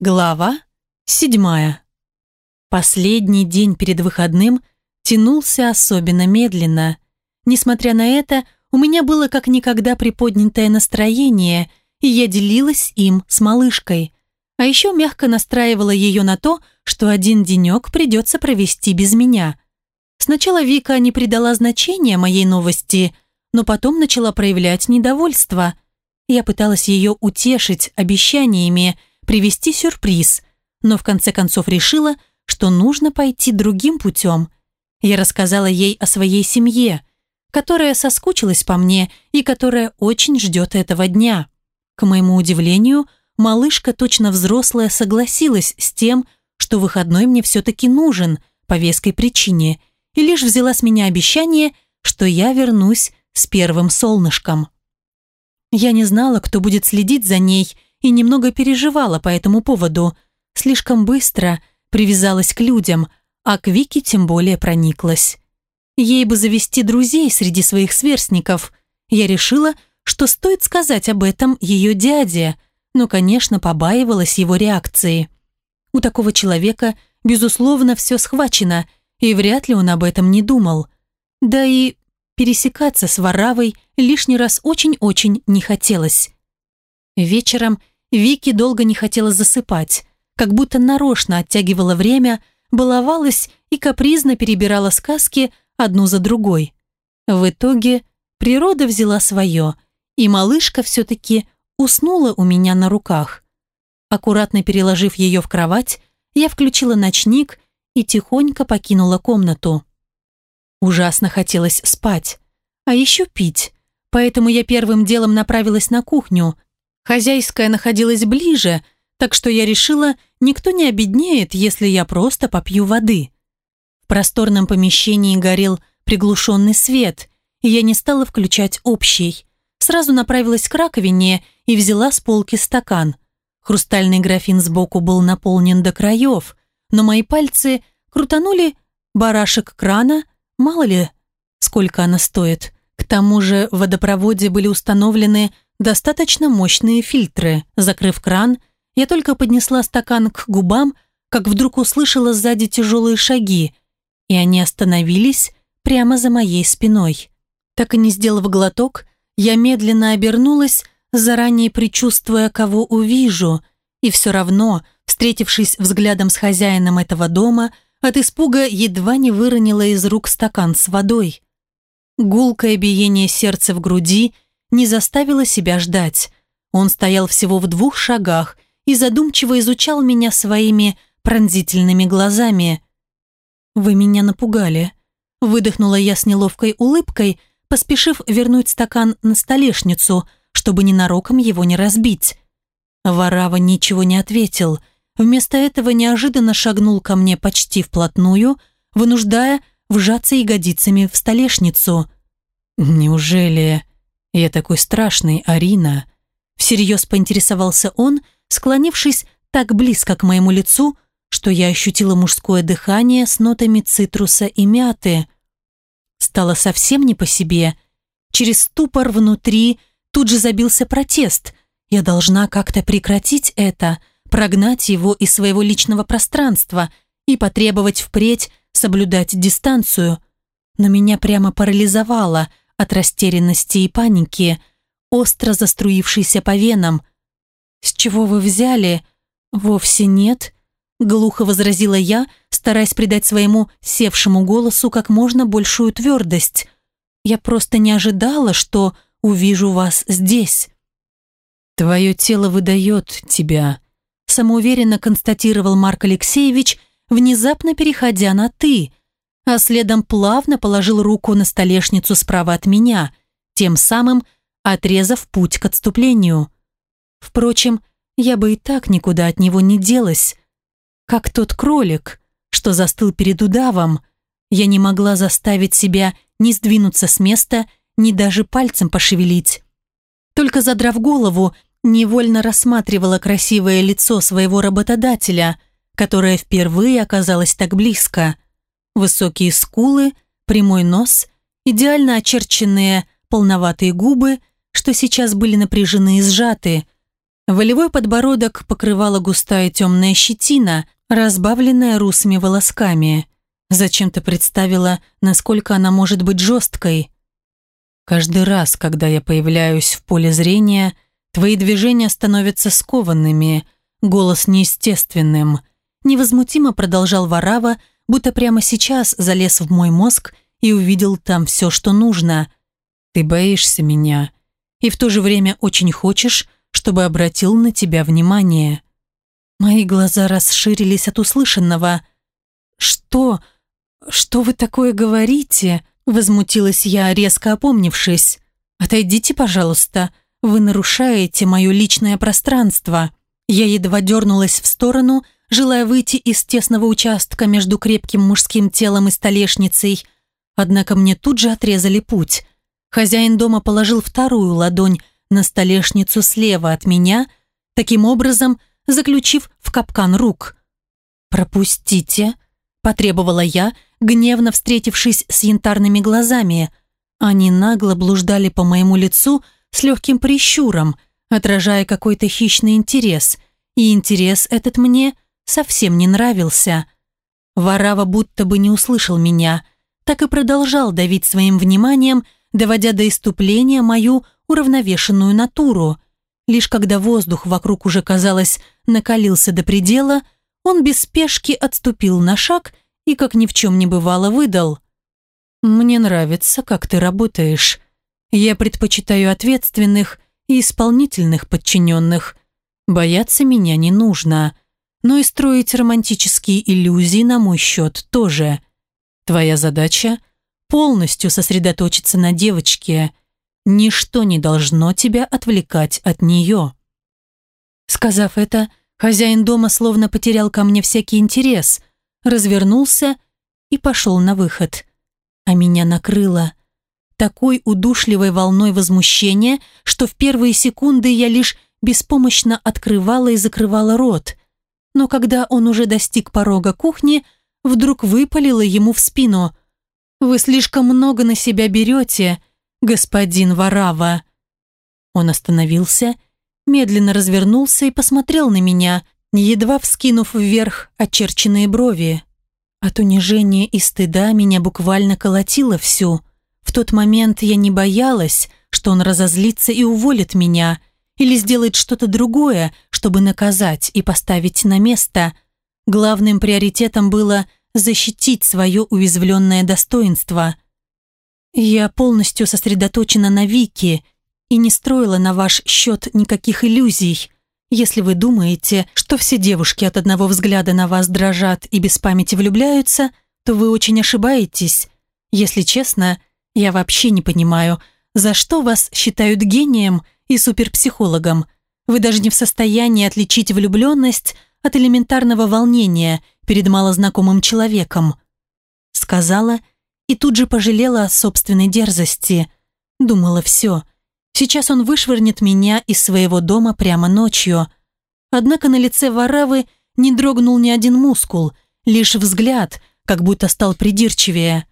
Глава седьмая. Последний день перед выходным тянулся особенно медленно. Несмотря на это, у меня было как никогда приподнятое настроение, и я делилась им с малышкой. А еще мягко настраивала ее на то, что один денек придется провести без меня. Сначала Вика не придала значения моей новости, но потом начала проявлять недовольство. Я пыталась ее утешить обещаниями, привезти сюрприз, но в конце концов решила, что нужно пойти другим путем. Я рассказала ей о своей семье, которая соскучилась по мне и которая очень ждет этого дня. К моему удивлению, малышка, точно взрослая, согласилась с тем, что выходной мне все-таки нужен по веской причине, и лишь взяла с меня обещание, что я вернусь с первым солнышком. Я не знала, кто будет следить за ней и немного переживала по этому поводу. Слишком быстро привязалась к людям, а к Вике тем более прониклась. Ей бы завести друзей среди своих сверстников. Я решила, что стоит сказать об этом ее дяде, но, конечно, побаивалась его реакции. У такого человека, безусловно, все схвачено, и вряд ли он об этом не думал. Да и пересекаться с Варавой лишний раз очень-очень не хотелось. Вечером Вики долго не хотела засыпать, как будто нарочно оттягивала время, баловалась и капризно перебирала сказки одну за другой. В итоге природа взяла свое, и малышка все-таки уснула у меня на руках. Аккуратно переложив ее в кровать, я включила ночник и тихонько покинула комнату. Ужасно хотелось спать, а еще пить, поэтому я первым делом направилась на кухню, Хозяйская находилась ближе, так что я решила, никто не обеднеет, если я просто попью воды. В просторном помещении горел приглушенный свет, и я не стала включать общий. Сразу направилась к раковине и взяла с полки стакан. Хрустальный графин сбоку был наполнен до краев, но мои пальцы крутанули барашек крана, мало ли, сколько она стоит. К тому же в водопроводе были установлены достаточно мощные фильтры. Закрыв кран, я только поднесла стакан к губам, как вдруг услышала сзади тяжелые шаги, и они остановились прямо за моей спиной. Так и не сделав глоток, я медленно обернулась, заранее предчувствуя, кого увижу, и все равно, встретившись взглядом с хозяином этого дома, от испуга едва не выронила из рук стакан с водой. Гулкое биение сердца в груди не заставила себя ждать. Он стоял всего в двух шагах и задумчиво изучал меня своими пронзительными глазами. «Вы меня напугали», — выдохнула я с неловкой улыбкой, поспешив вернуть стакан на столешницу, чтобы ненароком его не разбить. Варава ничего не ответил. Вместо этого неожиданно шагнул ко мне почти вплотную, вынуждая вжаться ягодицами в столешницу. «Неужели...» «Я такой страшный, Арина!» Всерьез поинтересовался он, склонившись так близко к моему лицу, что я ощутила мужское дыхание с нотами цитруса и мяты. Стало совсем не по себе. Через ступор внутри тут же забился протест. Я должна как-то прекратить это, прогнать его из своего личного пространства и потребовать впредь соблюдать дистанцию. Но меня прямо парализовало – от растерянности и паники, остро заструившейся по венам. «С чего вы взяли?» «Вовсе нет», — глухо возразила я, стараясь придать своему севшему голосу как можно большую твердость. «Я просто не ожидала, что увижу вас здесь». «Твое тело выдает тебя», — самоуверенно констатировал Марк Алексеевич, внезапно переходя на «ты», — а следом плавно положил руку на столешницу справа от меня, тем самым отрезав путь к отступлению. Впрочем, я бы и так никуда от него не делась. Как тот кролик, что застыл перед удавом, я не могла заставить себя ни сдвинуться с места, ни даже пальцем пошевелить. Только задрав голову, невольно рассматривала красивое лицо своего работодателя, которое впервые оказалось так близко. Высокие скулы, прямой нос, идеально очерченные полноватые губы, что сейчас были напряжены и сжаты. Волевой подбородок покрывала густая темная щетина, разбавленная русыми волосками. Зачем-то представила, насколько она может быть жесткой. Каждый раз, когда я появляюсь в поле зрения, твои движения становятся скованными, голос неестественным. Невозмутимо продолжал Варава, будто прямо сейчас залез в мой мозг и увидел там все, что нужно. Ты боишься меня и в то же время очень хочешь, чтобы обратил на тебя внимание. Мои глаза расширились от услышанного. «Что? Что вы такое говорите?» Возмутилась я, резко опомнившись. «Отойдите, пожалуйста. Вы нарушаете мое личное пространство». Я едва дернулась в сторону, желая выйти из тесного участка между крепким мужским телом и столешницей. Однако мне тут же отрезали путь. Хозяин дома положил вторую ладонь на столешницу слева от меня, таким образом заключив в капкан рук. «Пропустите», – потребовала я, гневно встретившись с янтарными глазами. Они нагло блуждали по моему лицу с легким прищуром, отражая какой-то хищный интерес, и интерес этот мне совсем не нравился. Варава будто бы не услышал меня, так и продолжал давить своим вниманием, доводя до иступления мою уравновешенную натуру. Лишь когда воздух вокруг уже, казалось, накалился до предела, он без спешки отступил на шаг и, как ни в чем не бывало, выдал. «Мне нравится, как ты работаешь. Я предпочитаю ответственных и исполнительных подчиненных. Бояться меня не нужно, но и строить романтические иллюзии на мой счет тоже. Твоя задача – полностью сосредоточиться на девочке. Ничто не должно тебя отвлекать от нее». Сказав это, хозяин дома словно потерял ко мне всякий интерес – развернулся и пошел на выход. А меня накрыло такой удушливой волной возмущения, что в первые секунды я лишь беспомощно открывала и закрывала рот. Но когда он уже достиг порога кухни, вдруг выпалила ему в спину. «Вы слишком много на себя берете, господин Варава». Он остановился, медленно развернулся и посмотрел на меня, едва вскинув вверх очерченные брови. От унижения и стыда меня буквально колотило всю. В тот момент я не боялась, что он разозлится и уволит меня, или сделает что-то другое, чтобы наказать и поставить на место. Главным приоритетом было защитить свое уязвленное достоинство. Я полностью сосредоточена на Вике и не строила на ваш счет никаких иллюзий. Если вы думаете, что все девушки от одного взгляда на вас дрожат и без памяти влюбляются, то вы очень ошибаетесь. Если честно, я вообще не понимаю, за что вас считают гением и суперпсихологом. Вы даже не в состоянии отличить влюбленность от элементарного волнения перед малознакомым человеком. Сказала и тут же пожалела о собственной дерзости. Думала, все – Сейчас он вышвырнет меня из своего дома прямо ночью. Однако на лице Варавы не дрогнул ни один мускул, лишь взгляд, как будто стал придирчивее.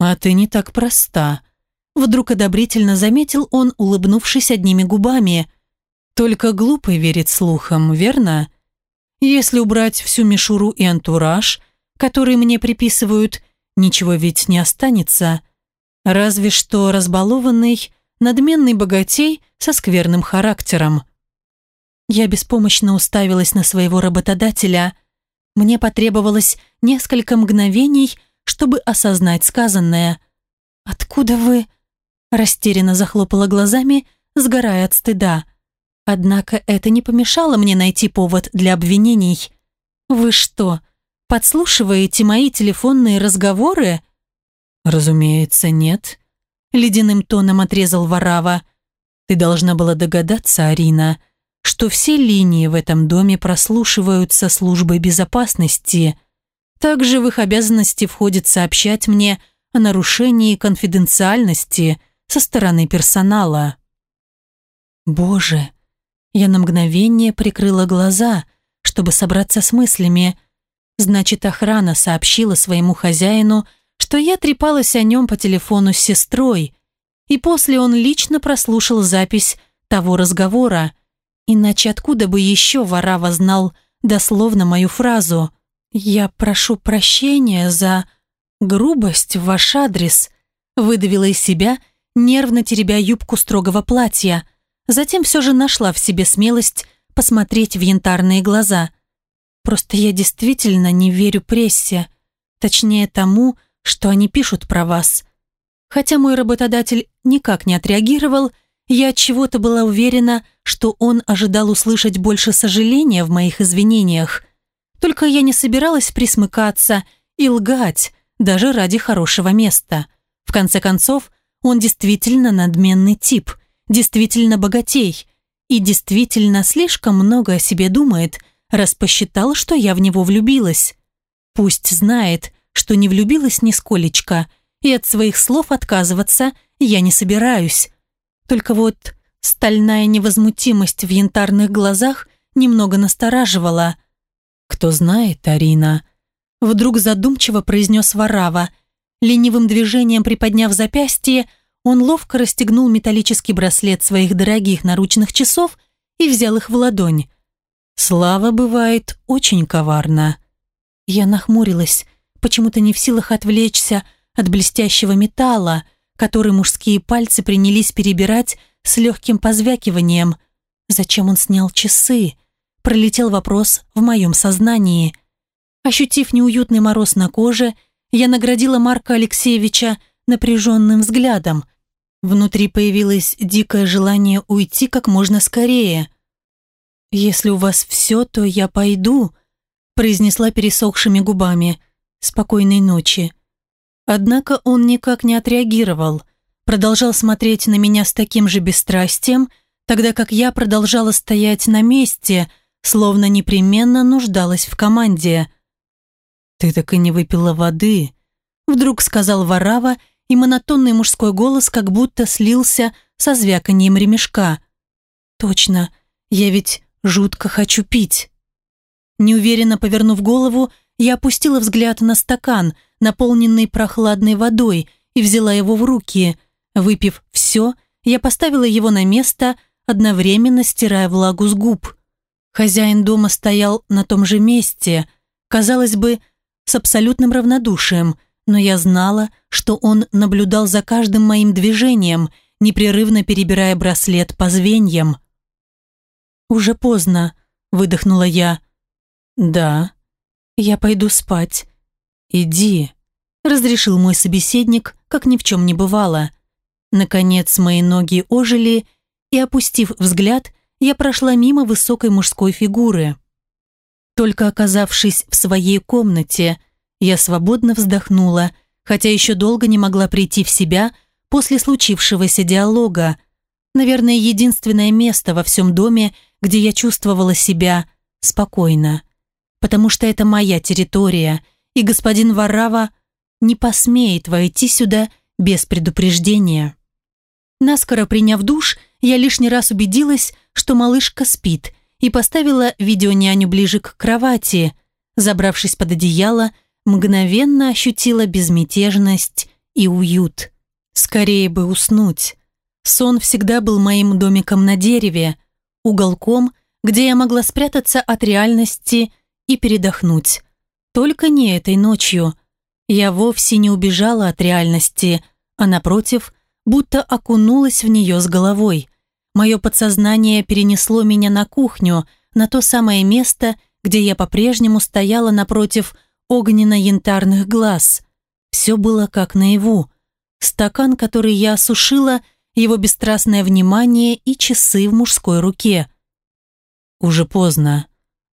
«А ты не так проста», — вдруг одобрительно заметил он, улыбнувшись одними губами. «Только глупый верит слухам, верно? Если убрать всю мишуру и антураж, который мне приписывают, ничего ведь не останется. Разве что разбалованный надменный богатей со скверным характером. Я беспомощно уставилась на своего работодателя. Мне потребовалось несколько мгновений, чтобы осознать сказанное. «Откуда вы?» Растерянно захлопала глазами, сгорая от стыда. Однако это не помешало мне найти повод для обвинений. «Вы что, подслушиваете мои телефонные разговоры?» «Разумеется, нет», Ледяным тоном отрезал Варава. «Ты должна была догадаться, Арина, что все линии в этом доме прослушиваются службой безопасности. Также в их обязанности входит сообщать мне о нарушении конфиденциальности со стороны персонала». «Боже!» Я на мгновение прикрыла глаза, чтобы собраться с мыслями. Значит, охрана сообщила своему хозяину, что я трепалась о нем по телефону с сестрой, и после он лично прослушал запись того разговора. Иначе откуда бы еще Варава знал дословно мою фразу «Я прошу прощения за грубость в ваш адрес», выдавила из себя, нервно теребя юбку строгого платья. Затем все же нашла в себе смелость посмотреть в янтарные глаза. Просто я действительно не верю прессе, точнее тому, что они пишут про вас. Хотя мой работодатель никак не отреагировал, я от чего-то была уверена, что он ожидал услышать больше сожаления в моих извинениях. Только я не собиралась присмыкаться и лгать, даже ради хорошего места. В конце концов, он действительно надменный тип, действительно богатей и действительно слишком много о себе думает, раз посчитал, что я в него влюбилась. Пусть знает, что не влюбилась нисколечко, и от своих слов отказываться я не собираюсь. Только вот стальная невозмутимость в янтарных глазах немного настораживала. «Кто знает, Арина?» Вдруг задумчиво произнес Варава. Ленивым движением приподняв запястье, он ловко расстегнул металлический браслет своих дорогих наручных часов и взял их в ладонь. Слава бывает очень коварна. Я нахмурилась, почему-то не в силах отвлечься от блестящего металла, который мужские пальцы принялись перебирать с легким позвякиванием. Зачем он снял часы? Пролетел вопрос в моем сознании. Ощутив неуютный мороз на коже, я наградила Марка Алексеевича напряженным взглядом. Внутри появилось дикое желание уйти как можно скорее. «Если у вас все, то я пойду», произнесла пересохшими губами. «Спокойной ночи». Однако он никак не отреагировал, продолжал смотреть на меня с таким же бесстрастием, тогда как я продолжала стоять на месте, словно непременно нуждалась в команде. «Ты так и не выпила воды», — вдруг сказал Варава, и монотонный мужской голос как будто слился со звяканьем ремешка. «Точно, я ведь жутко хочу пить». Неуверенно повернув голову, я опустила взгляд на стакан, наполненный прохладной водой, и взяла его в руки. Выпив все, я поставила его на место, одновременно стирая влагу с губ. Хозяин дома стоял на том же месте, казалось бы, с абсолютным равнодушием, но я знала, что он наблюдал за каждым моим движением, непрерывно перебирая браслет по звеньям. «Уже поздно», — выдохнула я. «Да», «Я пойду спать». «Иди», — разрешил мой собеседник, как ни в чем не бывало. Наконец мои ноги ожили, и, опустив взгляд, я прошла мимо высокой мужской фигуры. Только оказавшись в своей комнате, я свободно вздохнула, хотя еще долго не могла прийти в себя после случившегося диалога. Наверное, единственное место во всем доме, где я чувствовала себя спокойно потому что это моя территория, и господин Варава не посмеет войти сюда без предупреждения. Наскоро приняв душ, я лишний раз убедилась, что малышка спит, и поставила видеоняню ближе к кровати. Забравшись под одеяло, мгновенно ощутила безмятежность и уют. Скорее бы уснуть. Сон всегда был моим домиком на дереве, уголком, где я могла спрятаться от реальности и передохнуть. Только не этой ночью. Я вовсе не убежала от реальности, а напротив, будто окунулась в нее с головой. Мое подсознание перенесло меня на кухню, на то самое место, где я по-прежнему стояла напротив огненно-янтарных глаз. Все было как наяву. Стакан, который я осушила, его бесстрастное внимание и часы в мужской руке. «Уже поздно»,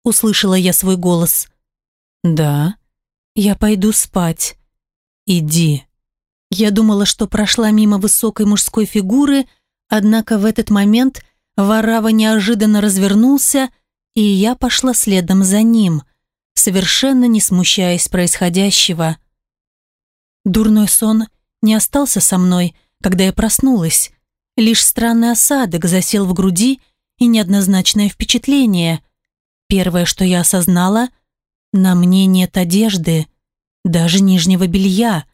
услышала я свой голос. «Да, я пойду спать. Иди». Я думала, что прошла мимо высокой мужской фигуры, однако в этот момент Варава неожиданно развернулся, и я пошла следом за ним, совершенно не смущаясь происходящего. Дурной сон не остался со мной, когда я проснулась. Лишь странный осадок засел в груди и неоднозначное впечатление. Первое, что я осознала, на мне нет одежды, даже нижнего белья.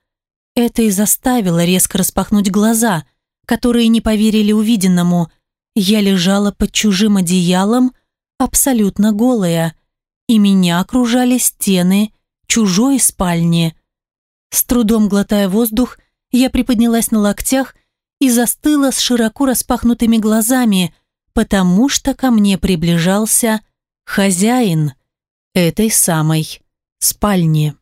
Это и заставило резко распахнуть глаза, которые не поверили увиденному. Я лежала под чужим одеялом, абсолютно голая, и меня окружали стены чужой спальни. С трудом глотая воздух, я приподнялась на локтях и застыла с широко распахнутыми глазами, потому что ко мне приближался хозяин этой самой спальни.